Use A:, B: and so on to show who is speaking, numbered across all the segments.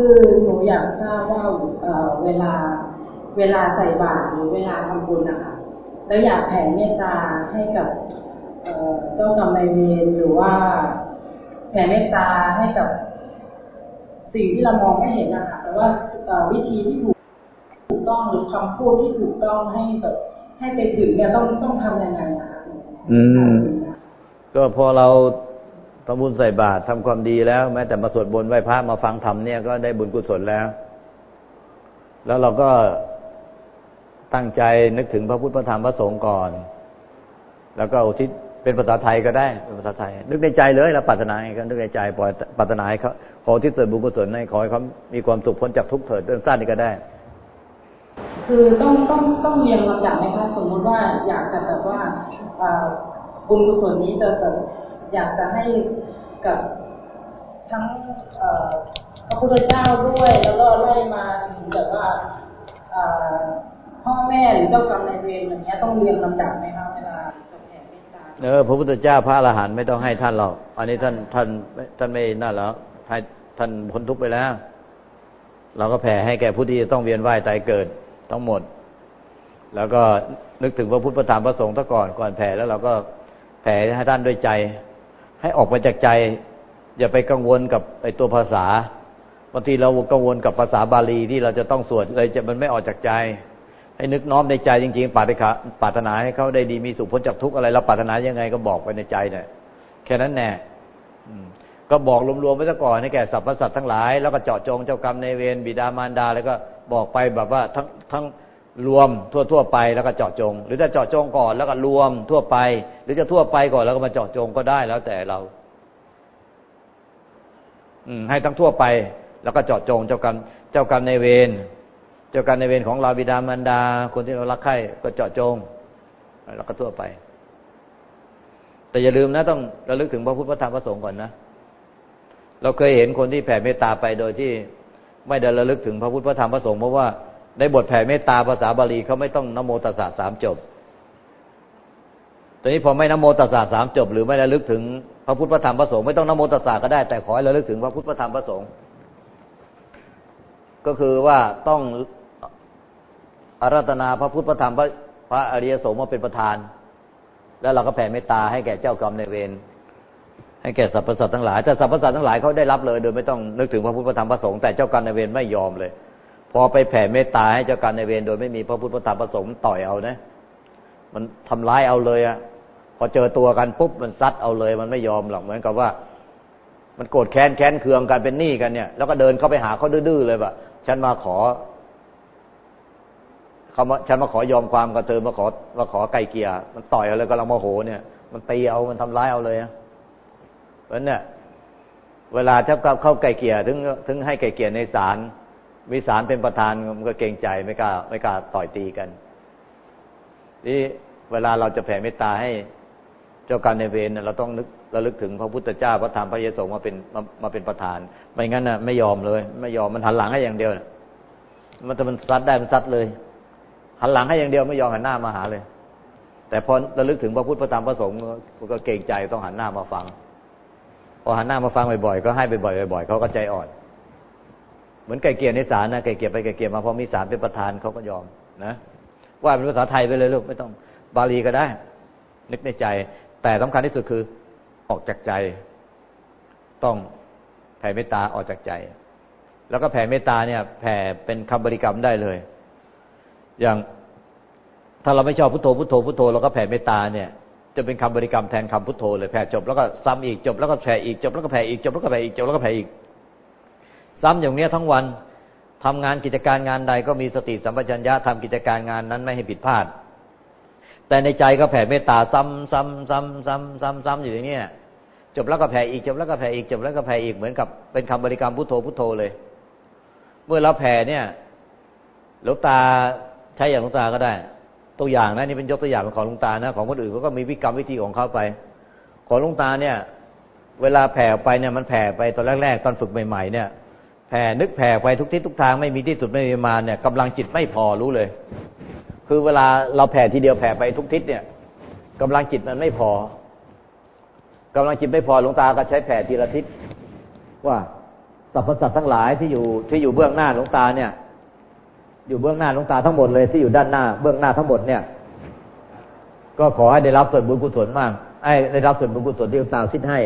A: คือหนูอยากทราบว่าเวลาเวลาใส่บาตรหรือเวลาทำบุญนะคะแล้วอยากแผ่เมตตาให้กับเจ้ากรรมนายเวรหรือว่าแผ่เมตตาให้กับสิ่งที่เรามองไม่เห็นนะคะแต่ว่าวิธีที่ถูกถูกต้องหรือคำพูดที่ถูกต้องให้แบบให้ไปถึงเนี่ยต้องต้องทำยังไงนะคะ
B: อืม ก็พอเรา ทำบุญใส่บาตรทำความดีแล้ว แม้แต่มาสวดบนต์ไหว้พระมาฟังธรรมเนี่ยก็ได้บุญกุศลแล้ว แล้วเราก็ตั้งใจนึกถึงพระพุทธพระธรรมพระสงฆ์ก่อน แล้วก็อุทิศเป็นภาษาไทยก็ได้เป็นภาษาไทย นึกในใจเลยเราปรารถนาให้เขานึกในใจปล่อยปรารถนาให้เขาขอที่เกิดบุญกุศลให้ขอให้เขามีความสุขพ้นจากทุกข์เถิดเรื่องสั้นนี่ก็ได้
A: คือต้องต้องต้องเรียงลำดับไหมคะสมมุติว่าอยากจะแบบว่าบุญกุศลนี้จะแบบอยากจะให้ กับทั้งพระพุทธเจ้าด้วย แล้วก็ไล่มาถึงแบบว่าพ่อแม่หรือเจ้ากรรมนายเวรอย่างเงี้ยต้องเรียงลำดับไหมคะเวลาแผ่เมตตา
B: เออพระพุทธเจ้าพระอรหันต์ไม่ต้องให้ท่านหรอก อันนี้ท่านท่านท่านไม่นั่นแล้วให้ท่านพ้นทุกข์ไปแล้ว เราก็แผ่ให้แก่ผู้ที่จะต้องเวียนว่ายตายเกิดทั้งหมด แล้วก็นึกถึงพระพุทธพระธรรมพระสงฆ์ซะก่อนก่อนแผ่แล้วเราก็แผ่ให้ท่านด้วยใจ ให้ออกมาจากใจ อย่าไปกังวลกับไอ้ตัวภาษาบางทีเรากังวลกับภาษาบาลีที่เราจะต้องสวดเลยจะมันไม่ออกจากใจ ให้นึกน้อมในใจจริงๆปรารถนาปารถนาให้เขาได้ดีมีสุขพ้นจากทุกข์อะไรเราปรารถนายังไงก็บอกไปในใจเนี่ยแค่นั้นแน่ก็บอกรวมๆไว้ซะก่อนให้แก่สรรพสัตว์ทั้งหลายแล้วก็เจาะจงเจ้ากรรมในเวรบิดามารดา แล้วก็บอกไปแบบว่าทั้งทั้ง รวมทั่วทั่วไปแล้วก็เจาะจง หรือจะเจาะจงก่อนแล้วก็รวมทั่วไป หรือจะทั่วไปก่อนแล้วก็มาเจาะจงก็ได้แล้วแต่เรา อืมให้ทั้งทั่วไป แล้วก็เจาะจงเจ้ากรรมเจ้ากรรมในเวรเจ้ากรรมในเวรของเราบิดามารดา คนที่เรารักใคร่ก็เจาะจง แล้วก็ทั่วไป แต่อย่าลืมนะต้องระลึกถึงพระพุทธพระธรรมพระสงฆ์ก่อนนะเราเคยเห็นคนที่แผ่เมตตาไปโดยที่ไม่ได้ระลึกถึงพระพุทธพระธรรมพระสงฆ์เพราะว่า ในบทแผ่เมตตาภาษาบาลีเขาไม่ต้องนโมตัสสะสามจบตอนนี้พอไม่นโมตัสสะสามจบ หรือไม่ระลึกถึงพระพุทธพระธรรมพระสงฆ์ไม่ต้องนโมตัสสะก็ได้แต่ขอให้ระลึกถึงพระพุทธพระธรรมพระสงฆ์ก็คือว่าต้องอารัตนาพระพุทธพระธรรมพระพระอริยสงฆ์มาเป็นประธาน แล้วเราก็แผ่เมตตาให้แก่เจ้ากรรมในเวรให้แก่สรรพสัตว์ทั้งหลายแต่สรรพสัตว์ทั้งหลายเขาได้รับเลย โดยไม่ต้องนึกถึงพระพุทธพระธรรมพระสงฆ์แต่เจ้ากรรมในเวรไม่ยอมเลย พอไปแผ่เมตตาให้เจ้ากรรมในายเวรโดยไม่มีพระพุทธพระธรรมพระสงฆ์ต่อยเอานะ มันทำร้ายเอาเลยอะพอเจอตัวกันปุ๊บมันซัดเอาเลย มันไม่ยอมหรอกเหมือนกับว่า มันโกรธแค้นแค้นเคืองกันเป็นหนี้กันเนี่ย แล้วก็เดินเข้าไปหาเขาดื้อเลยว่าฉันมาขอเขามาฉันมาขอยอมความกับเธอมาขอมาขอไกลเกลียมันต่อยเอาเลยกำลังโมโหเนี่ย มันตีเอามันทำร้ายเอาเลยอะเพราะเนี่ยเวลาถ้าเข้าไกลเกลียถึงถึงให้ไกลเกลียในศาล มีศาลเป็นประธานมันก็เกรงใจไม่กล้าไม่กล้าต่อยตีกันนี่เวลาเราจะแผ่เมตตาให้เจ้ากรรมในายเวรเราต้องนึกระลึกถึงพระพุทธเจ้าพระธรรมพระเยซูมาเป็นมามาเป็นประธาน ไม่งั้นน่ะไม่ยอมเลย ไม่ยอมมันหันหลังให้อย่างเดียวนะมันจะมันซัดได้มันซัดเลย หันหลังให้อย่างเดียวไม่ยอมหันหน้ามาหาเลย แต่พอระลึกถึงพระพุทธพระธรรมพระสงฆ์ก็เกรงใจต้องหันหน้ามาฟัง พอหันหน้ามาฟังบ่อยๆก็ให้บ่อยๆบ่อยๆเขาก็ใจอ่อน เหมือนไก่เกลียในศาลนะไก่เกลียไปไก่เกลียมาพอมีศาลเป็นประธานเขาก็ยอมนะว่าเป็นภาษาไทยไปเลยลูกไม่ต้องบาลีก็ได้ นึกในใจ แต่สำคัญที่สุดคือออกจากใจ ต้องแผ่เมตตาออกจากใจ แล้วก็แผ่เมตตาเนี่ย แผ่เป็นคำบริกรรมได้เลย อย่างถ้าเราไม่ชอบพุทโธพุทโธพุทโธเราก็แผ่เมตตาเนี่ยจะเป็นคำบริกรรมแทนคำพุทโธเลยแผ่จบแล้วก็ซ้ำอีกจบแล้วก็แผ่อีกจบแล้วก็แผ่อีกจบแล้วก็แผ่อีกจบแล้วก็แผ่อีก ซ้ำอย่างเนี้ยทั้งวันทำงานกิจการงานใดก็มีสติสัมปชัญญะทำกิจการงานนั้นไม่ให้ผิดพลาด แต่ในใจก็แผ่เมตตาซ้ำซ้ำซ้ำซ้ำซ้ำซ้ำอยู่อย่างเนี้ยจบแล้วก็แผ่อีกจบแล้วก็แผ่อีกจบแล้วก็แผ่อีกเหมือนกับเป็นคำบริกรรมพุทโธพุทโธเลย เมื่อเราแผ่เนี่ยหลวงตาใช้อย่างหลวงตาก็ได้ ตัวอย่างนะนี่เป็นยกตัวอย่างของหลวงตานะของคนอื่นเขาก็มีวิกรรมวิธีของเขาไป ของหลวงตาเนี่ย เวลาแผ่ไปเนี่ยมันแผ่ไปตอนแรกๆตอนฝึกใหม่ๆเนี่ย แผ่นึกแผ่ไปทุกทิศทุกทางไม่มีที่สุดไม่มีมาเนี่ยกำลังจิตไม่พอรู้เลย คือเวลาเราแผ่ทีเดียวแผ่ไปทุกทิศเนี่ยกำลังจิตมันไม่พอกำลังจิตไม่พอหลวงตาก็ใช้แผ่ทีละทิศว่าสรรพสัตว์ทั้งหลายที่อยู่ที่อยู่เบื้องหน้าหลวงตาเนี่ย อยู่เบื้องหน้าหลวงตาทั้งหมดเลยที่อยู่ด้านหน้า เบื้องหน้าทั้งหมดเนี่ย ก็ขอให้ได้รับส่วนบุญกุศลมากไอ้ได้รับส่วนบุญกุศลที่หลวงตาสิ้นให้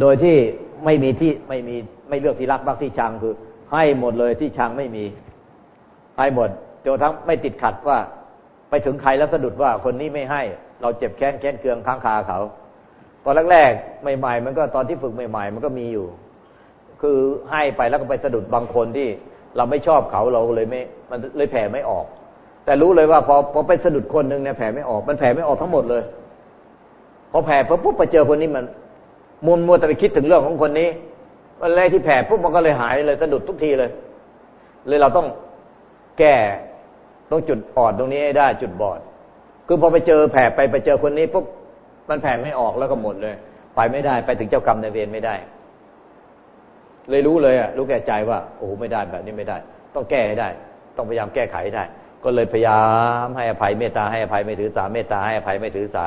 B: โดยที่ไม่มีที่ไม่มีไม่เลือกที่รักบ้างที่ชังคือ ให้หมดเลยที่ชังไม่มี ให้หมดจนทั้งไม่ติดขัดว่า ไปถึงใครแล้วสะดุดว่าคนนี้ไม่ให้ เราเจ็บแค้นแค้นเคืองค้างคาเขาตอนแรกๆใหม่ ๆ มันก็ตอนที่ฝึกใหม่ ๆ มันก็มีอยู่ คือให้ไปแล้วก็ไปสะดุดบางคนที่เราไม่ชอบเขาเราเลยไม่ มันเลยแผ่ไม่ออก แต่รู้เลยว่าพอพอไปสะดุดคนหนึ่งเนี่ยแผ่ไม่ออก มันแผ่ไม่ออกทั้งหมดเลยพอแผ่ปุ๊บไปเจอคนนี้มัน มุนมัวแต่ไปคิดถึงเรื่องของคนนี้ วันแรกที่แผ่ปุ๊บมันก็เลยหายเลยสะดุดทุกทีเลย เลยเราต้องแก้ต้องจุดอ่อนตรงนี้ให้ได้จุดบอด คือพอไปเจอแผ่ไปไปเจอคนนี้ปุ๊บมันแผ่ไม่ออกแล้วก็หมดเลย ไปไม่ได้ไปถึงเจ้ากรรมในเวรไม่ได้ เลยรู้เลยอะรู้แก่ใจว่า โอ้ไม่ได้แบบนี้ไม่ได้ ต้องแก้ให้ได้ ต้องพยายามแก้ไขให้ได้ ก็เลยพยายามให้อภัยเมตตาให้อภัยไม่ถือสาเมตตาให้อภัยไม่ถือสา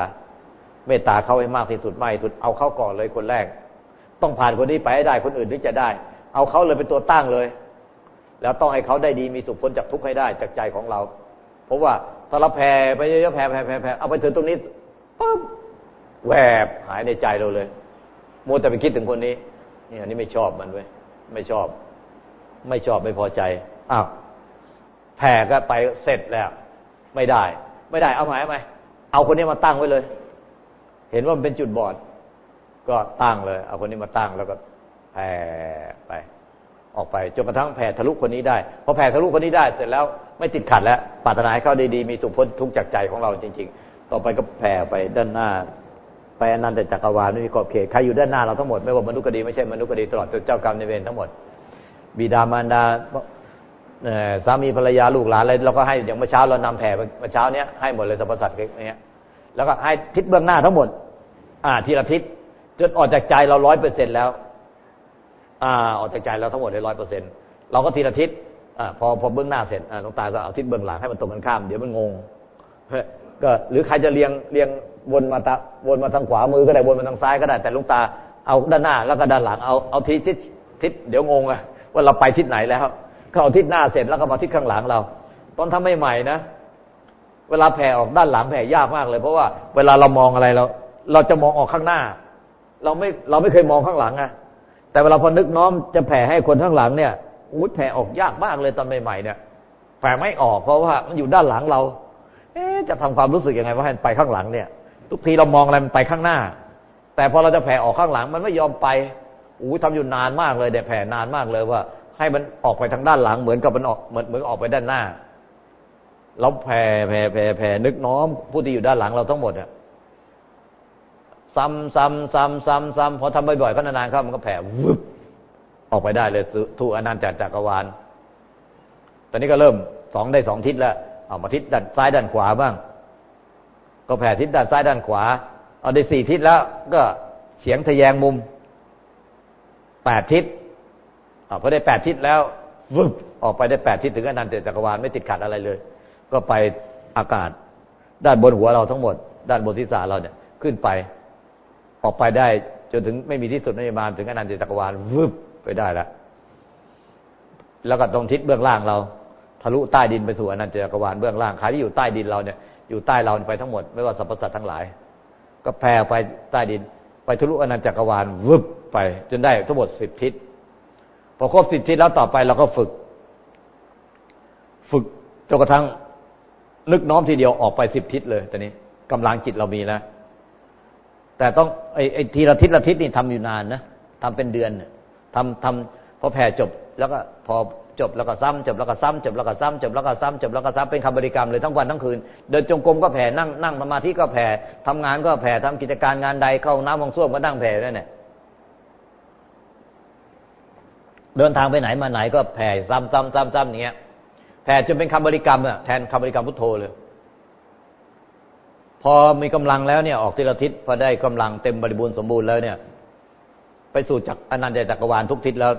B: เมตตาเขาให้มากที่สุดไม่สุดเอาเขาก่อนเลยคนแรก ต้องผ่านคนนี้ไปให้ได้คนอื่นถึงจะได้ เอาเขาเลยเป็นตัวตั้งเลย แล้วต้องให้เขาได้ดีมีสุขพ้นจากทุกข์ให้ได้จากใจของเรา เพราะว่าถ้าเราแผ่ไปเยอะๆแผ่แผ่แผ่แผ่เอาไปถึงตรงนี้ปุ๊บแวบหายในใจเราเลยมัวแต่ไปคิดถึงคนนี้นี่อันนี้ไม่ชอบมันเว้ยไม่ชอบ ไม่ชอบไม่พอใจอ้าวแผ่ก็ไปเสร็จแล้ว ไม่ได้ ไม่ได้เอาหมายไหมเอาคนนี้มาตั้งไว้เลย เห็นว่ามันเป็นจุดบอด ก็ตั้งเลย เอาคนนี้มาตั้งแล้วก็แผ่ไป ออกไปจนกระทั่งแผ่ทะลุคนนี้ได้พอแผ่ทะลุคนนี้ได้ เสร็จแล้วไม่ติดขัดแล้วปรารถนาให้เขาดีๆมีสุขพ้นทุกจากใจของเราจริง ๆ ต่อไปก็แผ่ไปด้านหน้าไปอนันตจักรวาลไม่มีขอบเขตใครอยู่ด้านหน้าเราทั้งหมดไม่ว่ามนุษย์ก็ดีไม่ใช่มนุษย์ก็ดีตลอดจนเจ้ากรรมในเวรทั้งหมด บิดามารดาสามีภรรยาลูกหลานอะไรเราก็ให้อย่างเมื่อเช้าเรานำแผ่เมื่อเช้าเนี้ยให้หมดเลยสรรพสัตว์เนี้ย แล้วก็ให้ทิศเบื้องหน้าทั้งหมด อ่า ทีละทิศจนออกจากใจเราร้อยเปอร์เซ็นแล้ว อ่า ออกจากใจเราทั้งหมดเลยร้อยเปอร์เซ็นเราก็ทีละทิศอ่าพอพอเบื้องหน้าเสร็จอ่าหลวงตาก็เอาทิศเบื้องหลังให้มันตรงกันข้ามเดี๋ยวมันงงก็หรือใครจะเรียงเรียงวนมาตาวนมาทางขวามือก็ได้วนมาทางซ้ายก็ได้ แต่ลุงตาเอาด้านหน้าแล้วก็ด้านหลังเอาเอาทิศทิศทิศเดี๋ยวงงอะว่าเราไปทิศไหนแล้วเขาเอาทิศหน้าเสร็จแล้วก็มาทิศข้างหลังเรา ตอนทำไม่ใหม่ๆนะ เวลาแผ่ออกด้านหลังแผ่ยากมากเลย เพราะว่าเวลาเรามองอะไรเรา เราจะมองออกข้างหน้า เราไม่เราไม่เคยมองข้างหลังอะแต่เวลาพอนึกน้อมจะแผ่ให้คนข้างหลังเนี่ยอุ้ยแผ่ออกยากมากเลยตอนใหม่ๆเนี่ยแผ่ไม่ออกเพราะว่ามันอยู่ด้านหลังเราจะทำความรู้สึกยังไงว่าให้ไปข้างหลังเนี่ย ทุกทีเรามองอะไรมันไปข้างหน้า แต่พอเราจะแผ่ออกข้างหลังมันไม่ยอมไปอู้ทำอยู่นานมากเลยเดี๋ยแผ่นานมากเลยว่า ให้มันออกไปทางด้านหลังเหมือนกับมันออกเหมือนเหมือนออกไปด้านหน้า เราแผ่แผ่แผ่แผ่นึกน้อม ผู้ที่อยู่ด้านหลังเราทั้งหมดอะซ้ำซ้ำซ้ำซ้ำซ้ำพอทำบ่อยๆก็นานๆเข้ามันก็แผ่วึบออกไปได้เลยทุอนันต์จักรวาล ตอนนี้ก็เริ่มสองได้สองทิศแล้วเอามาทิศด้านซ้ายด้านขวาบ้าง ก็แผ่ทิศด้านซ้ายด้านขวา เอาได้สี่ทิศแล้วก็เฉียงทะแยงมุมแปดทิศพอได้แปดทิศแล้ววึบออกไปได้แปดทิศถึงอนันต์จักรวาลไม่ติดขัดอะไรเลย ก็ไปอากาศ ด้านบนหัวเราทั้งหมด ด้านบนศีรษะเราเนี่ยขึ้นไป ออกไปได้ จนถึงไม่มีที่สุดในมานถึงอนันตจักรวาลวึบไปได้แล้วแล้วก็ตรงทิศเบื้องล่างเรา ทะลุใต้ดินไปสู่อนันตจักรวาลเบื้องล่างใครที่อยู่ใต้ดินเราเนี่ยอยู่ใต้เราไปทั้งหมดไม่ว่าสรรพสัตว์ทั้งหลาย ก็แผ่ไปใต้ดิน ไปทะลุอนันตจักรวาลวึบไป จนได้ทั้งหมดสิบทิศพอครบสิบทิศแล้วต่อไปเราก็ฝึก ฝึกจนกระทั่ง นึกน้อมทีเดียวออกไปสิบทิศเลยตอนนี้กำลังจิตเรามีแล้วแต่ต้องไอ้ไอ้ทีละทิศละทิศนี่ทำอยู่นานนะทำเป็นเดือนทำทำพอแผ่จบ แล้วก็พอจบแล้วก็ซ้ำจบแล้วก็ซ้ำจบแล้วก็ซ้ำจบแล้วก็ซ้ำจบแล้วก็ซ้ำเป็นคำบริกรรมเลยทั้งวันทั้งคืน เดินจงกรมก็แผ่นั่งนั่งสมาธิก็แผ่ทำงานก็แผ่ทำกิจการงานใดเข้าน้ำมองส้วมก็นั่งแผ่นั่นแหละเดินทางไปไหนมาไหนก็แผ่ซ้ำซ้ำซ้ำซ้ำอย่างเงี้ย แผ่จนเป็นคำบริกรรมอะแทนคำบริกรรมพุทโธเลย พอมีกำลังแล้วเนี่ย ออกทีละทิศพอได้กำลังเต็มบริบูรณ์สมบูรณ์แล้วเนี่ย ไปสู่จักอนันตจักรวาลทุกทิศแล้ว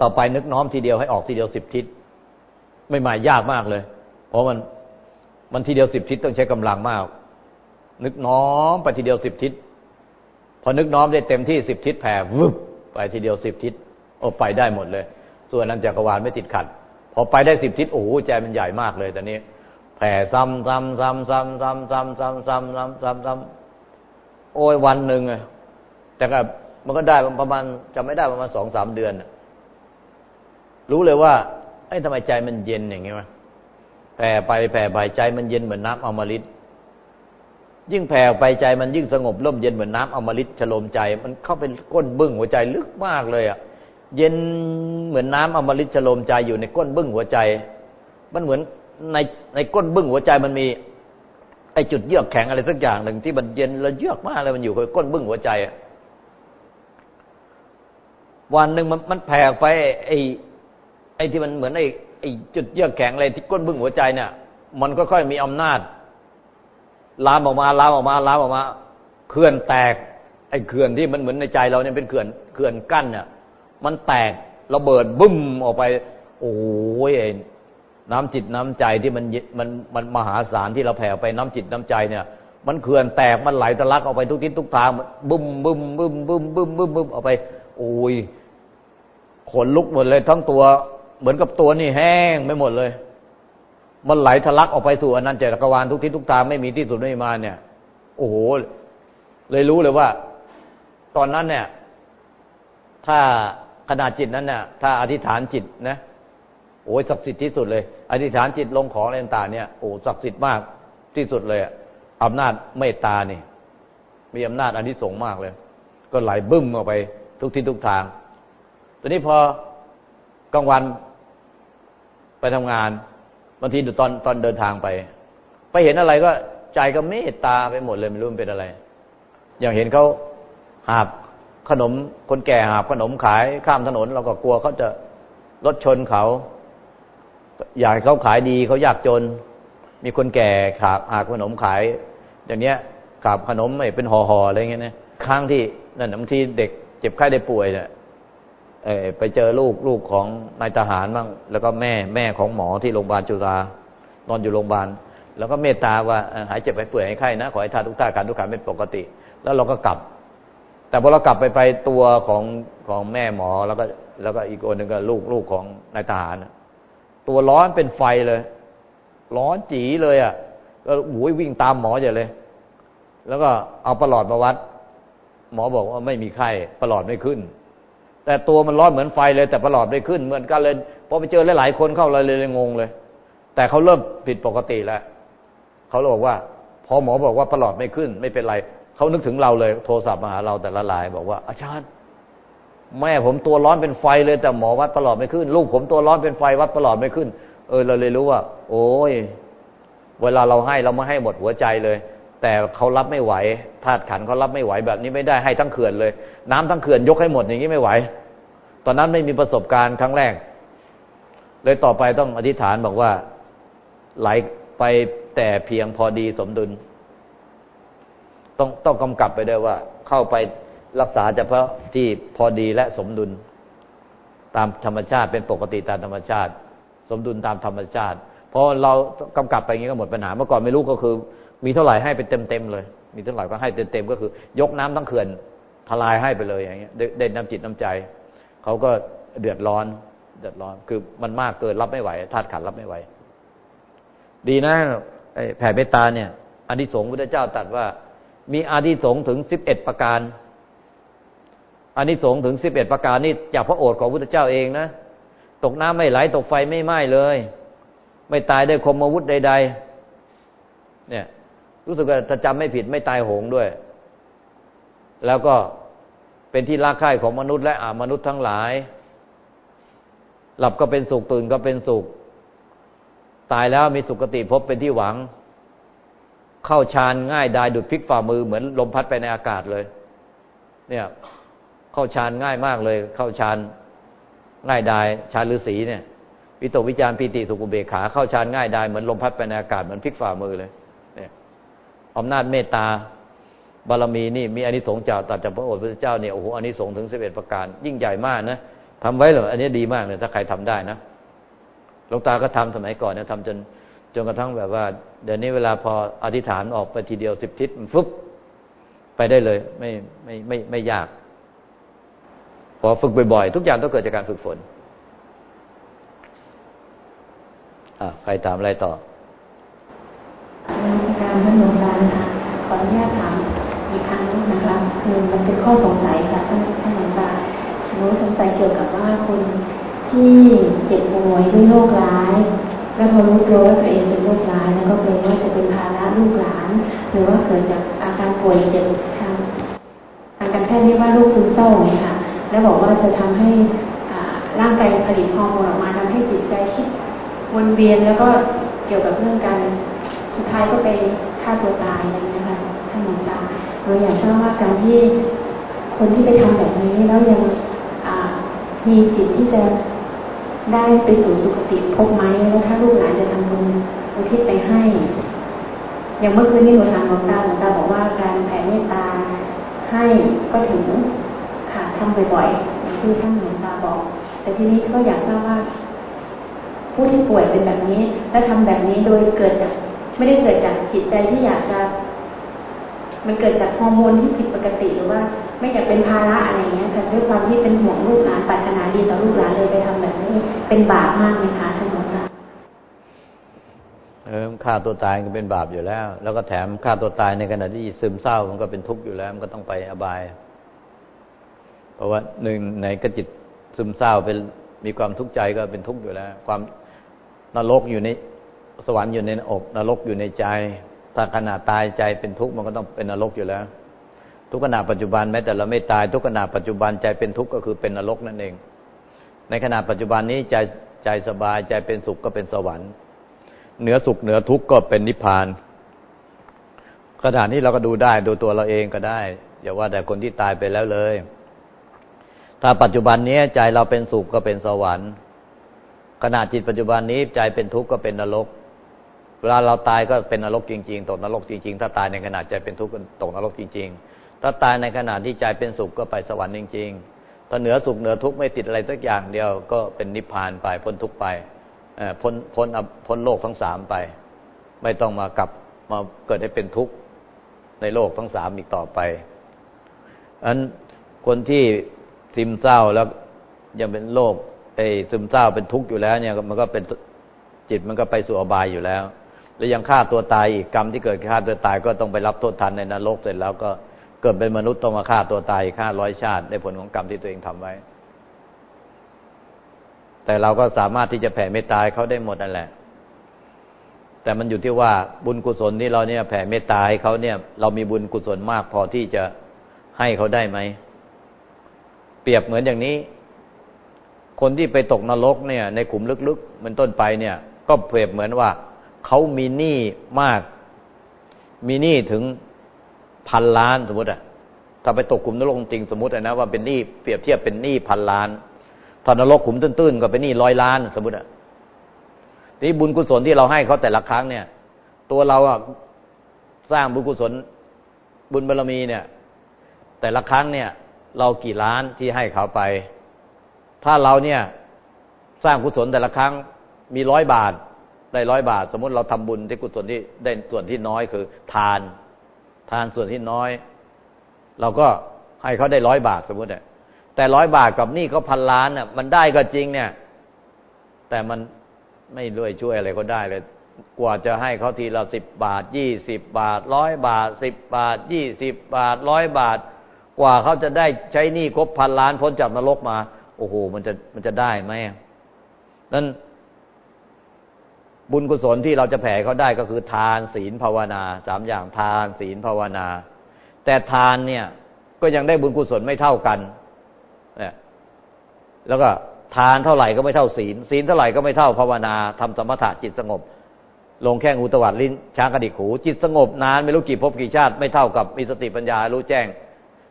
B: ต่อไปนึกน้อมทีเดียวให้ออกทีเดียวสิบทิศไม่หมายยากมากเลย เพราะมันมันทีเดียวสิบทิศต้องใช้กำลังมาก นึกน้อมไปทีเดียวสิบทิศพอนึกน้อมได้เต็มที่สิบทิศแผ่วึบไปทีเดียวสิบทิศโอ้ไปได้หมดเลย ส่วนนั้นจักรวาลไม่ติดขัด อไปได้สิบทิศโอ้โหใจมันใหญ่มากเลยตอนนี้ แผ่ซ้ำซ้ำซ้ำซ้ำซ้ำซ้ำซ้ำซ้ำซ้ำซ้ำซ้ำโอ้ยวันหนึ่งอะแต่ก็มันก็ได้ประมาณจะไม่ได้ประมาณสองสามเดือนรู้เลยว่าไอ้ทำไมใจมันเย็นอย่างงี้วะแผ่ไปแผ่ไปใจมันเย็นเหมือนน้ำอมฤตยิ่งแผ่ไปใจมันยิ่งสงบร่มเย็นเหมือนน้ำอมฤตฉลมใจ มันเข้าเป็นก้นบึ้งหัวใจลึกมากเลยอะ เย็นเหมือนน้ำอมฤตฉลมใจอยู่ในก้นบึ้งหัวใจ มันเหมือนในในก้นบึ้งหัวใจมันมีไอจุดเยือกแข็งอะไรสักอย่างหนึ่งที่มันเย็นแล้วเยือกมากเลยมันอยู่ในก้นบึ้งหัวใจวันหนึ่งมันมันแผ่ไปไอไอที่มันเหมือนไอไอจุดเยือกแข็งอะไรที่ก้นบึ้งหัวใจเนี่ย มันค่อยๆมีอำนาจลามออกมาลามออกมาลามออกมาเขื่อนแตก ไอเขื่อนที่มันเหมือนในใจเราเนี่ยเป็นเขื่อนเขื่อนกั้นเนี่ย มันแตกระเบิดบึ้มออกไป โอ้ยน้ำจิตน้ำใจที่มันมันมันมหาศาลที่เราแผ่ไปน้ำจิตน้ำใจเนี่ย มันเขื่อนแตกมันไหลทะลักออกไปทุกทิศทุกทางบึ้มบึ้มบึ้มบึ้มบึ้มบึ้มบึ้มออกไป โอ้ยขนลุกหมดเลยทั้งตัวเหมือนกับตัวนี่แห้งไม่หมดเลย มันไหลทะลักออกไปสู่อนันตจักรวาลทุกทิศทุกทางไม่มีที่สุดไม่มาเนี่ย โอ้โห เลยรู้เลยว่า ตอนนั้นเนี่ย ถ้า ขนาดจิตนั้นเนี่ยถ้าอธิษฐานจิตนะโอ้ยศักดิ์สิทธิ์ที่สุดเลย อธิษฐานจิตลงของอะไรต่างเนี่ยโอ้ศักดิ์สิทธิ์มากที่สุดเลยอำนาจเมตตานี่ มีอำนาจอันที่สูงมากเลย ก็ไหลบึ้มออกไปทุกทิศทุกทางตอนนี้พอกลางวันไปทำงานบางทีดูตอนตอนเดินทางไป ไปเห็นอะไรก็ใจก็เมตตาไปหมดเลยไม่รู้มันเป็นอะไร อย่างเห็นเขาหาบ ขนมคนแก่หาบขนมขายข้ามถนน เราก็กลัวเขาจะรถชนเขา อยากให้เขาขายดีเขาอยากจน มีคนแก่ขาบหาขนมขาย อย่างเนี้ยขาบขนมไม่เป็นห่อๆอะไรเงี้ยนะครั้งที่นั่นบางทีเด็กเจ็บไข้ได้ป่วยเนี่ยไปเจอลูกลูกของนายทหารบ้างแล้วก็แม่แม่ของหมอที่โรงพยาบาลจุฬานอนอยู่โรงพยาบาลแล้วก็เมตตาว่าหายเจ็บไปเปื่อยให้ไข้นะขอให้ทานทุกท่าการทุกขาเป็นปกติ แล้วเราก็กลับ แต่พอเรากลับไปไปตัวของของแม่หมอแล้วก็แล้วก็อีกคนหนึ่งก็ลูกลูกของนายทหารตัวร้อนเป็นไฟเลย ร้อนจีเลยอะก็หูยวิ่งตามหมออย่าเลย แล้วก็เอาประหลอดมาวัด หมอบอกว่าไม่มีไข้ประหลอดไม่ขึ้น แต่ตัวมันร้อนเหมือนไฟเลย แต่ประหลอดไม่ขึ้นเหมือนกันเลยพอไปเจอหลายๆคนเข้าเลยเลยงงเลย แต่เขาเริ่มผิดปกติแล้วเขาบอกว่า พอหมอบอกว่าประหลอดไม่ขึ้น ไม่เป็นไร เขานึกถึงเราเลยโทรศัพท์มาหาเราแต่ละลาย บอกว่า อาจารย์แม่ผมตัวร้อนเป็นไฟเลยแต่หมอวัดประหลอดไม่ขึ้น ลูกผมตัวร้อนเป็นไฟวัดประหลอดไม่ขึ้น เออเราเลยรู้ว่า โอ้ย เวลาเราให้เราไม่ให้หมดหัวใจเลย แต่เขารับไม่ไหวธาตุขันเขารับไม่ไหวแบบนี้ไม่ได้ให้ทั้งเขื่อนเลย น้ำทั้งเขื่อนยกให้หมดอย่างนี้ไม่ไหว ตอนนั้นไม่มีประสบการณ์ครั้งแรก เลยต่อไปต้องอธิษฐานบอกว่าไหลไปแต่เพียงพอดีสมดุล ต้องต้องกำกับไปด้วยว่า เข้าไปรักษาเฉพาะที่พอดีและสมดุล ตามธรรมชาติเป็นปกติตามธรรมชาติ สมดุลตามธรรมชาติพอเรากำกับไปอย่างนี้ก็หมดปัญหาเมื่อก่อนไม่รู้ก็คือ มีเท่าไหร่ให้ไปเต็มเต็มเลย มีเท่าไหร่ก็ให้เต็มเต็มก็คือ ยกน้ำทั้งเขื่อนทลายให้ไปเลยอย่างเงี้ยเด่นน้ำจิตน้ำใจเขาก็เดือดร้อน เดือดร้อน คือมันมากเกินรับไม่ไหวธาตุขันรับไม่ไหว ดีนะแผ่เมตตาเนี่ยอานิสงส์พระเจ้าตรัสว่า มีอานิสงส์ถึงสิบเอ็ดประการอานิสงส์ถึงสิบเอ็ดประการนี่จากพระโอษฐ์ของพระเจ้าเองนะ ตกน้ำไม่ไหลตกไฟไม่ไหม้เลย ไม่ตายได้คมอาวุธใด ๆ เนี่ย รู้สึกว่าถ้าจำไม่ผิดไม่ตายโหงด้วย แล้วก็เป็นที่รักใคร่ของมนุษย์และอามนุษย์ทั้งหลาย หลับก็เป็นสุขตื่นก็เป็นสุข ตายแล้วมีสุขติพบเป็นที่หวัง เข้าฌานง่ายได้ดุดพลิกฝ่ามือเหมือนลมพัดไปในอากาศเลย เนี่ย เข้าฌานง่ายมากเลย เข้าฌานง่ายได้ฌานฤาษีเนี่ยวิตกวิจารปีติสุขุเบขาเข้าฌานง่ายได้เหมือนลมพัดไปในอากาศเหมือนพลิกฝ่ามือเลยเนี่ยอำนาจเมตตาบารมีนี่มีอานิสงส์จากตัดจากพระโอษฐ์พระเจ้าเนี่ยโอ้โหอานิสงส์ถึงสิบเอ็ดประการ ยิ่งใหญ่มากนะทำไว้เหรออันนี้ดีมากเลยถ้าใครทำได้นะหลวงตาก็ทำสมัยก่อนเนี่ยทำจน นกระทั่งแบบว่า เดี๋ยวนี้เวลาพออธิษฐานออกไปทีเดียวสิบทิศฟึบไปได้เลย ไม่ไม่ไม่ไม่ยาก พอฝึกบ่อยๆ ทุกอย่างต้องเกิดจากการฝึกฝนอะใครถามอะไรต่อ
C: การท่านหลวงตาค่ะขออนุญาตถามอีกครั้งนะคะคือมันเป็นข้อสงสัยค่ะท่านท่านหลวงตาหนูสงสัยเกี่ยวกับว่าคนที่เจ็บป่วยด้วยโรคร้าย แล้วพอรู้ตัวว่าตัวเองเป็นโรคร้าย แล้วก็เกรงว่าจะเป็นภาระลูกหลาน หรือว่าเกิดจากอาการป่วยเจ็บทางทางการแพทย์เรียกว่าโรคซึมเศร้าไงค่ะ แล้วบอกว่าจะทำให้ร่างกายผลิตฮอร์โมนออกมาทำให้จิตใจคิดวนเวียนแล้วก็เกี่ยวกับเรื่องการสุดท้ายก็ไปฆ่าตัวตายอะไรนี้ค่ะท่านหมอตาเราอยากทราบว่าการที่คนที่ไปทำแบบนี้แล้วยังมีสิทธิ์ที่จะ ได้ไปสู่สุคติพบไหมแล้วถ้าลูกหลานจะทำบุญอุทิศไปให้ อย่างเมื่อคืนนี้หนูถามหลวงตาหลวงตาบอกว่าการแผ่เมตตาให้ก็ถึงหาทำบ่อยๆที่ท่านหลวงตาบอก แต่ทีนี้ก็อยากทราบว่า ผู้ที่ป่วยเป็นแบบนี้ และทำแบบนี้โดยเกิดจาก ไม่ได้เกิดจากจิตใจที่อยากจะ มันเกิดจากฮอร์โมนที่ผิดปกติหรือว่า ไม่อยากเป็นภาระอะไรเงี้ยแต่ด้วยความที่เป็นห่วงลูกหลานปรารถนาดีต่อลูกหลานเลยไปทำแบบนี้ เป็นบาปมากไหมคะท่านหลวงตา
B: เออฆ่าตัวตายก็เป็นบาปอยู่แล้ว แล้วก็แถมฆ่าตัวตายในขณะที่ซึมเศร้ามันก็เป็นทุกข์อยู่แล้ว มันก็ต้องไปอบาย เพราะว่าหนึ่งไหนก็จิตซึมเศร้าเป็นมีความทุกข์ใจก็เป็นทุกข์อยู่แล้ว ความนรกอยู่ในสวรรค์อยู่ในอกนรกอยู่ในใจ ถ้าขณะตายใจเป็นทุกข์มันก็ต้องเป็นนรกอยู่แล้ว ทุกขณะปัจจุบันแม้แต่เราไม่ตาย ทุกขณะปัจจุบันใจเป็นทุกข์ก็คือเป็นนรกนั่นเอง ในขณะปัจจุบันนี้ใจใจสบายใจเป็นสุขก็เป็นสวรรค์เหนือสุขเหนือทุกข์ก็เป็นนิพพานขณะที่เราก็ดูได้ดูตัวเราเองก็ได้ อย่าว่าแต่คนที่ตายไปแล้วเลย ถ้าปัจจุบันนี้ใจเราเป็นสุขก็เป็นสวรรค์ขณะจิตปัจจุบันนี้ใจเป็นทุกข์ก็เป็นนรก เวลาเราตายก็เป็นนรกจริง ๆ ตกนรกจริง ๆ ถ้าตายในขณะใจเป็นทุกข์ก็ตกนรกจริง ๆ ถ้าตายในขณะที่ใจเป็นสุขก็ไปสวรรค์จริงๆถ้าเหนือสุขเหนือทุกข์ไม่ติดอะไรสักอย่างเดียวก็เป็นนิพพานไปพ้นทุกข์ไปพ้นพ้นพ้นโลกทั้งสามไป ไม่ต้องมากลับมาเกิดให้เป็นทุกข์ในโลกทั้งสามอีกต่อไปอันคนที่ซึมเศร้าแล้วยังเป็นโรคไอ้ซึมเศร้าเป็นทุกข์อยู่แล้ว เนี่ยมันก็เป็นจิตมันก็ไปสู่อบายอยู่แล้ว แล้วยังฆ่าตัวตายอีกกรรมที่เกิดฆ่าตัวตายก็ต้องไปรับโทษทันในนรกเสร็จแล้วก็ เกิดเป็นมนุษย์ต้องมาฆ่าตัวตายฆ่าร้อยชาติในผลของกรรมที่ตัวเองทำไว้ แต่เราก็สามารถที่จะแผ่เมตตาเขาได้หมดนั่นแหละ แต่มันอยู่ที่ว่าบุญกุศลที่เราเนี่ยแผ่เมตตาให้เขาเนี่ย เรามีบุญกุศลมากพอที่จะให้เขาได้ไหม เปรียบเหมือนอย่างนี้ คนที่ไปตกนรกเนี่ย ในขุมลึกๆมันต้นไปเนี่ย ก็เปรียบเหมือนว่าเขามีหนี้มาก มีหนี้ถึง พันล้านสมมติอะถ้าไปตกขุมนรกจริงสมมตินะว่าเป็นหนี้เปรียบเทียบเป็นหนี้พันล้านถ้านรกขุมตื้นๆก็เป็นหนี้ร้อยล้านสมมติอะทีบุญกุศลที่เราให้เขาแต่ละครั้งเนี่ย ตัวเราอะสร้างบุญกุศลบุญบารมีเนี่ย แต่ละครั้งเนี่ย เรากี่ล้านที่ให้เขาไป ถ้าเราเนี่ยสร้างกุศลแต่ละครั้งมีร้อยบาทได้ร้อยบาท สมมติเราทำบุญที่กุศลที่ได้ส่วนที่น้อยคือ ทาน ทานส่วนที่น้อย เราก็ให้เขาได้ร้อยบาทสมมติเนี่ยแต่ร้อยบาทกับนี่เขาพันล้านเนี่ยมันได้ก็จริงเนี่ย แต่มันไม่รวยช่วยอะไรก็ได้เลย กว่าจะให้เขาทีละสิบบาทยี่สิบบาทร้อยบาทสิบบาทยี่สิบบาทร้อยบาท กว่าเขาจะได้ใช้หนี้ครบพันล้านพ้นจากนรกมา โอ้โห มันจะมันจะได้ไหมนั้น บุญกุศลที่เราจะแผ่เขาได้ก็คือทานศีลภาวนาสามอย่างทานศีลภาวนา แต่ทานเนี่ยก็ยังได้บุญกุศลไม่เท่ากันเนี่ยแล้วก็ทานเท่าไหร่ก็ไม่เท่าศีล ศีลเท่าไหร่ก็ไม่เท่าภาวนาทำสมถะจิตสงบ ลงแข้งอุตวัดลิ้น ช้างกระดิกหู จิตสงบนานไม่รู้กี่ภพกี่ชาติไม่เท่ากับมีสติปัญญารู้แจ้ง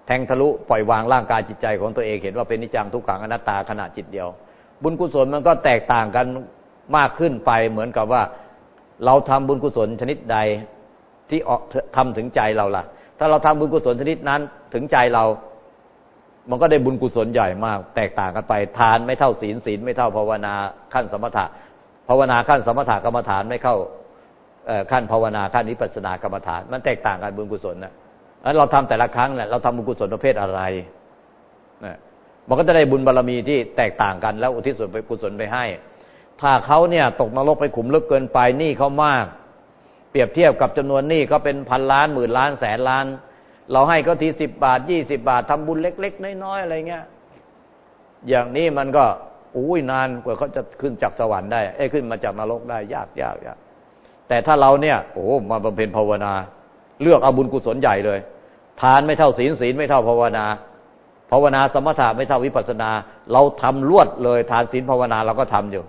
B: แทงทะลุปล่อยวางร่างกายจิตใจของตัวเองเห็นว่าเป็นนิจังทุกขังอนัตตาขณะจิตเดียว บุญกุศลมันก็แตกต่างกัน มากขึ้นไปเหมือนกับว่า เราทำบุญกุศลชนิดใดที่ออกทำถึงใจเราล่ะ ถ้าเราทำบุญกุศลชนิดนั้นถึงใจเรา มันก็ได้บุญกุศลใหญ่มาก แตกต่างกันไป ทานไม่เท่าศีลศีลไม่เท่าภาวนาขั้นสมถะภาวนาขั้นสมถะกรรมฐานไม่เข้าขั้นภาวนาขั้นนิพพานากรรมฐาน มันแตกต่างกันบุญกุศลนะเราทำแต่ละครั้งเนี่ยเราทำบุญกุศลประเภทอะไรนะมันก็จะได้บุญบารรมีที่แตกต่างกันแล้วอุทิศส่วนกุศลไปให้ ถ้าเขาเนี่ยตกนรกไปขุมลึกเกินไปหนี้เขามาก เปรียบเทียบกับจำนวนหนี้เขาเป็นพันล้านหมื่นล้านแสนล้าน เราให้เขาทีสิบบาทยี่สิบาททำบุญเล็ก ๆ น้อยๆอะไรเงี้ยอย่างนี้มันก็อุ้ยนานกว่าเขาจะขึ้นจากสวรรค์ได้เอ้ขึ้นมาจากนรกได้ยากยากยากแต่ถ้าเราเนี่ยโอ้มาบำเพ็ญภาวนา เลือกเอาบุญกุศลใหญ่เลย ทานไม่เท่าศีลศีลไม่เท่าภาวนาภาวนาสมถะไม่เท่าวิปัสนา เราทำลวดเลยทานศีลภาวนาเราก็ทำอยู่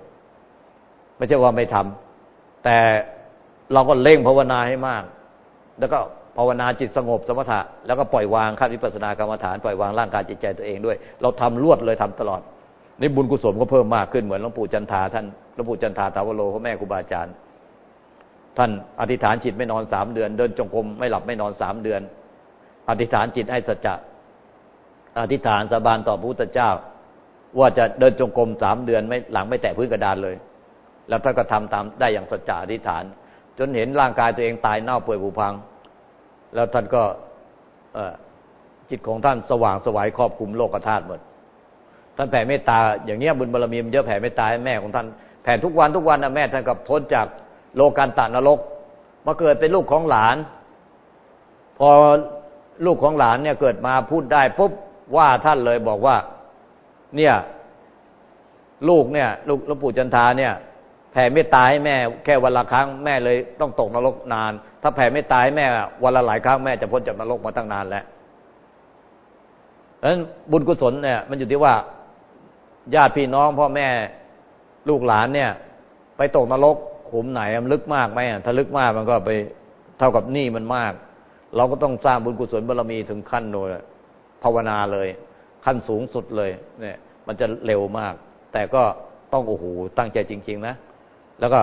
B: ไม่ใช่ว่าไม่ทำแต่เราก็เล่งภาวนาให้มาก แล้วก็ภาวนาจิตสงบสมถะ แล้วก็ปล่อยวางขั้นวิปัสสนากรรมฐานปล่อยวางร่างกายจิตใจตัวเองด้วย เราทำลวดเลยทำตลอดนี่บุญกุศลก็เพิ่มมากขึ้นเหมือนหลวงปู่จันทาท่านหลวงปู่จันทาตาวโลพ่อแม่ครูบาอาจารย์ ท่านอธิษฐานจิตไม่นอนสามเดือน เดินจงกรมไม่หลับไม่นอนสามเดือน อธิษฐานจิตให้สัจจะอธิษฐานสาบานต่อพระพุทธเจ้า ว่าจะเดินจงกรมสามเดือนไม่หลังไม่แตะพื้นกระดานเลย แล้วท่านก็ทำตามได้อย่างสัจจะอธิษฐาน จนเห็นร่างกายตัวเองตายเน่าเปื่อยผุพัง แล้วท่านก็จิตของท่านสว่างสวายครอบคุมโลกธาตุหมด ท่านแผ่เมตตาอย่างเงี้ยบุญบารมีมันเยอะแผ่เมตตาให้แม่ของท่านแผ่ทุกวันทุกวันนะแม่ท่านก็พ้นจากโลกันตานรก มาเกิดเป็นลูกของหลาน พอลูกของหลานเนี่ยเกิดมาพูดได้ปุ๊บว่าท่านเลยบอกว่า เนี่ย ลูกเนี่ย ลูกหลวงปู่จันทาเนี่ย แผ่เมตตาให้แม่แค่วันละครั้งแม่เลยต้องตกนรกนาน ถ้าแผ่เมตตาให้แม่วันละหลายครั้งแม่จะพ้นจากนรกมาตั้งนานแล้วเพราะฉะนั้นบุญกุศลเนี่ยมันอยู่ที่ว่าญาติพี่น้องพ่อแม่ลูกหลานเนี่ย ไปตกนรกขุมไหนมันลึกมากไหมถ้าลึกมากมันก็ไปเท่ากับหนี้มันมาก เราก็ต้องสร้างบุญกุศลบารมีถึงขั้นโนภาวนาเลย ขั้นสูงสุดเลยเนี่ย มันจะเร็วมาก แต่ก็ต้องโอ้โหตั้งใจจริง ๆ นะ แล้วก็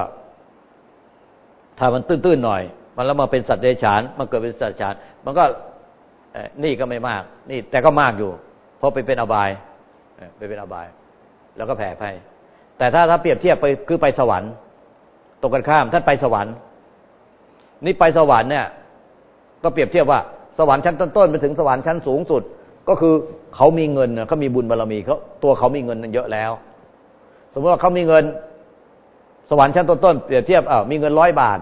B: ถ้ามันตื้นๆหน่อย มันแล้วมาเป็นสัตว์เดรัจฉาน มันเกิดเป็นสัตว์เดรัจฉาน มันก็นี่ก็ไม่มาก นี่แต่ก็มากอยู่ เพราะไปเป็นอบายไปเป็นอบาย แล้วก็แผ่ไปแต่ถ้าถ้าเปรียบเทียบไปคือไปสวรรค์ตรงกันข้ามท่านไปสวรรค์ นี่ไปสวรรค์เนี่ย ก็เปรียบเทียบว่าสวรรค์ชั้นต้นๆไปถึงสวรรค์ชั้นสูงสุด ก็คือเขามีเงินเขามีบุญบารรมีเขาตัวเขามีเงินเยอะแล้ว สมมติว่าเขามีเงิน สวรรค์ชั้นต้นๆเปรียบเทียบอ่ามีเงินร้อยบาท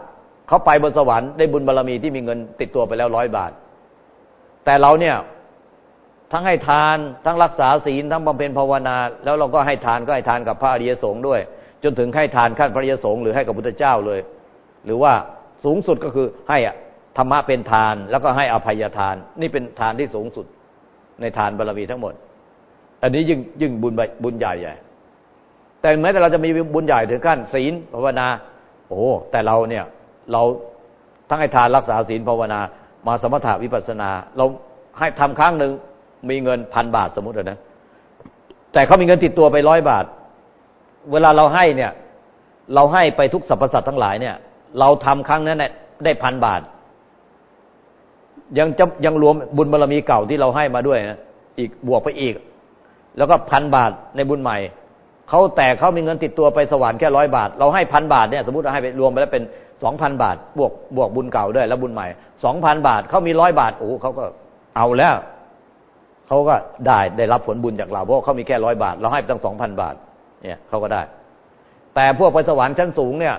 B: เขาไปบนสวรรค์ได้บุญบารรมีที่มีเงินติดตัวไปแล้วร้อยบาท แต่เราเนี่ยทั้งให้ทานทั้งรักษาศีลทั้งบำเพ็ญภาวนา แล้วเราก็ให้ทานก็ให้ทานกับพระอริยสงฆ์ด้วย จนถึงให้ทานขั้นพระอริยสงฆ์หรือให้กับพุทธเจ้าเลย หรือว่าสูงสุดก็คือให้ธรรมะเป็นทานแล้วก็ให้อภัยทาน นี่เป็นทานที่สูงสุดในทานบารมีทั้งหมด อันนี้ยิ่งยิ่งบุญบุญใหญ่ใหญ่ แต่แม้แต่เราจะมีบุญใหญ่ถึงขั้นศีลภาวนา โอ้แต่เราเนี่ยเราทั้งให้ทานรักษาศีลภาวนา มาสมถะวิปัสนา เราให้ทำครั้งหนึ่งมีเงินพันบาทสมมตินะแต่เขามีเงินติดตัวไปร้อยบาท เวลาเราให้เนี่ย เราให้ไปทุกสรรพสัตว์ทั้งหลายเนี่ย เราทำครั้งนั้นเนี่ยได้พันบาท ยังจะยังรวมบุญบารรมีเก่าที่เราให้มาด้วยนะอีกบวกไปอีก แล้วก็พันบาทในบุญใหม่ เขาแต่เขามีเงินติดตัวไปสวรรค์แค่ร้อยบาท เราให้พันบาทเนี่ยสมมติเราให้ไปรวมไปแล้วเป็นสองพันบาท บวกบวกบุญเก่าด้วย แล้วบุญใหม่สองพันบาทเขามีร้อยบาทโอ้เขาก็เอาแล้วเขาก็ได้ได้รับผลบุญจากเราเพราะเขามีแค่ร้อยบาท เราให้ไปตั้งสองพันบาท เนี่ยเขาก็ได้ แต่พวกไปสวรรค์ชั้นสูงเนี่ย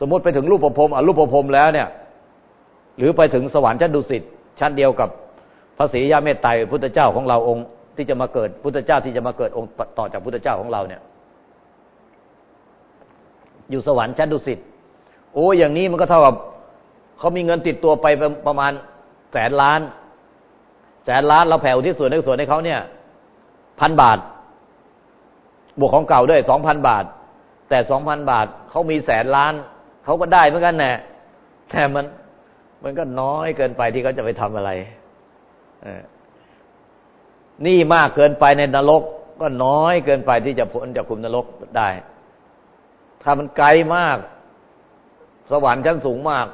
B: สมมติไปถึงรูปประพรมอรูปประพรมแล้วเนี่ย หรือไปถึงสวรรค์ชั้นดุสิตชั้นเดียวกับพระศรียาเมตไตรพุทธเจ้าของเราองค์ ที่จะมาเกิดพุทธเจ้าที่จะมาเกิดองค์ต่อจากพุทธเจ้าของเราเนี่ย อยู่สวรรค์ชั้นดุสิตโอ้อย่างนี้มันก็เท่ากับเขามีเงินติดตัวไปประมาณแสนล้าน แสนล้านเราแผ่อุทิศส่วนในส่วนให้เขาเนี่ยพันบาท บวกของเก่าด้วยสองพันบาท แต่สองพันบาทเขามีแสนล้านเขาก็ได้เหมือนกันแน่แต่มันมันก็น้อยเกินไปที่เขาจะไปทำอะไร นี่มากเกินไปในนรก ก็น้อยเกินไปที่จะพ้นจากคุมนรกได้ ถ้ามันไกลมาก สวรรค์ชั้นสูงมาก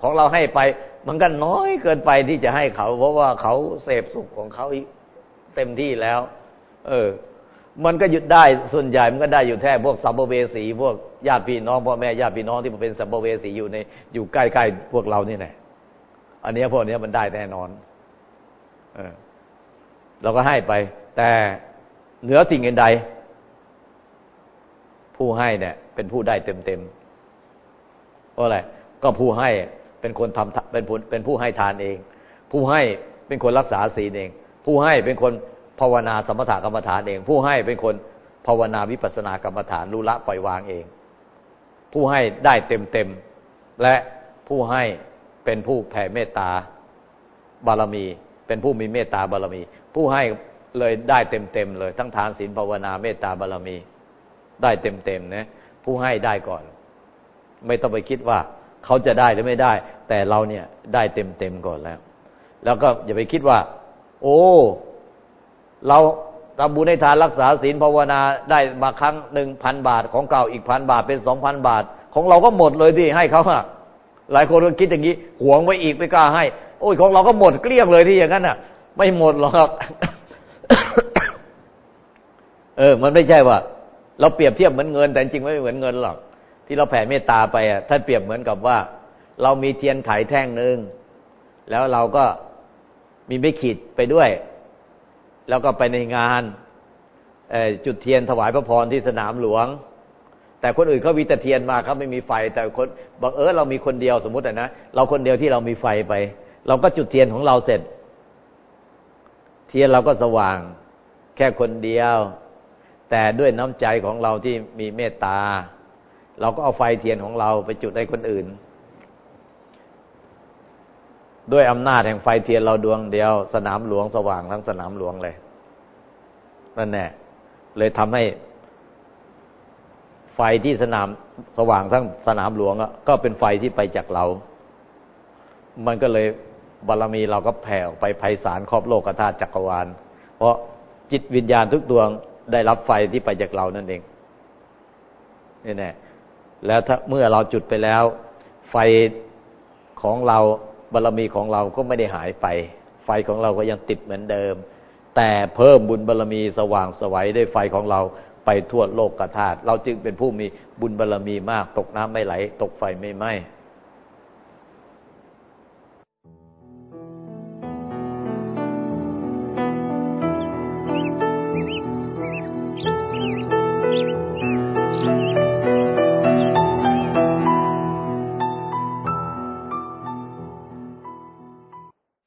B: ของเราให้ไป มันก็น้อยเกินไปที่จะให้เขา เพราะว่าเขาเสพสุขของเขาเต็มที่แล้ว เออ มันก็หยุดได้ส่วนใหญ่มันก็ได้อยู่แค่พวกสัมภเวสีพวกญาติพี่น้องพ่อแม่ญาติพี่น้องที่มันเป็นสัมภเวสีอยู่ในอยู่ใกล้ๆพวกเรานี่แหละอันนี้พวกนี้มันได้แน่นอน เออ เราก็ให้ไป แต่เหนือสิ่งอื่นใด ผู้ให้เนี่ย เป็นผู้ได้เต็มเต็มเพราะอะไรก็ผู้ให้เป็นคนทำเป็นผู้เป็นผู้ให้ทานเอง ผู้ให้เป็นคนรักษาศีลเอง ผู้ให้เป็นคนภาวนาสมถกรรมฐานเอง ผู้ให้เป็นคนภาวนาวิปัสสนากรรมฐานรู้ละปล่อยวางเอง ผู้ให้ได้เต็มเต็มและผู้ให้เป็นผู้แผ่เมตตาบารมี เป็นผู้มีเมตตาบารมี ผู้ให้เลยได้เต็มเต็มเลย ทั้งทานศีลภาวนาเมตตาบารมี ได้เต็มเต็มนะผู้ให้ได้ก่อน ไม่ต้องไปคิดว่าเขาจะได้หรือไม่ได้ แต่เราเนี่ยได้เต็มเต็มก่อนแล้ว แล้วก็อย่าไปคิดว่า โอ้ เราทำบุญให้ทานรักษาศีลภาวนาได้มาครั้งหนึ่งพันบาทของเก่าอีกพันบาทเป็นสองพันบาท ของเราก็หมดเลยที่ให้เขาอะหลายคนก็คิดอย่างนี้หวงไว้อีกไม่กล้าให้ โอ้ยของเราก็หมดเกลี้ยงเลยที่อย่างนั้นอะ ไม่หมดหรอก เออ มันไม่ใช่ว่า เราเปรียบเทียบเหมือนเงิน แต่จริงไม่เหมือนเงินหรอก ที่เราแผ่เมตตาไปอะท่านเปรียบเหมือนกับว่า เรามีเทียนไขแท่งหนึ่งแล้วเราก็มีไม่ขีดไปด้วย แล้วก็ไปในงานจุดเทียนถวายพระพรที่สนามหลวง แต่คนอื่นเขาวิตเทียนมาเขาไม่มีไฟ แต่คนบังเอิญเรามีคนเดียวสมมุตินะเราคนเดียวที่เรามีไฟไป เราก็จุดเทียนของเราเสร็จ เทียนเราก็สว่าง แค่คนเดียว แต่ด้วยน้ำใจของเราที่มีเมตตา เราก็เอาไฟเทียนของเราไปจุดให้คนอื่น ด้วยอำนาจแห่งไฟเทียนเราดวงเดียว สนามหลวงสว่างทั้งสนามหลวงเลยนั่นแน่เลยทำให้ไฟที่สนามสว่างทั้งสนามหลวงก็เป็นไฟที่ไปจากเรา มันก็เลย บารรมีเราก็แผ่ไปไพศาลครอบโลกธาตุจักรวาล เพราะจิตวิญญาณทุกดวงได้รับไฟที่ไปจากเรานั่นเองนี่แน่แล้วถ้าเมื่อเราจุดไปแล้ว ไฟของเราบารรมีของเราก็ไม่ได้หายไป ไฟของเราก็ยังติดเหมือนเดิม แต่เพิ่มบุญบารรมีสว่างสวัยได้ไฟของเราไปทั่วโลกกธาตุเราจึงเป็นผู้มีบุญบารรมีมาก ตกน้ำไม่ไหล ตกไฟไม่ไหม้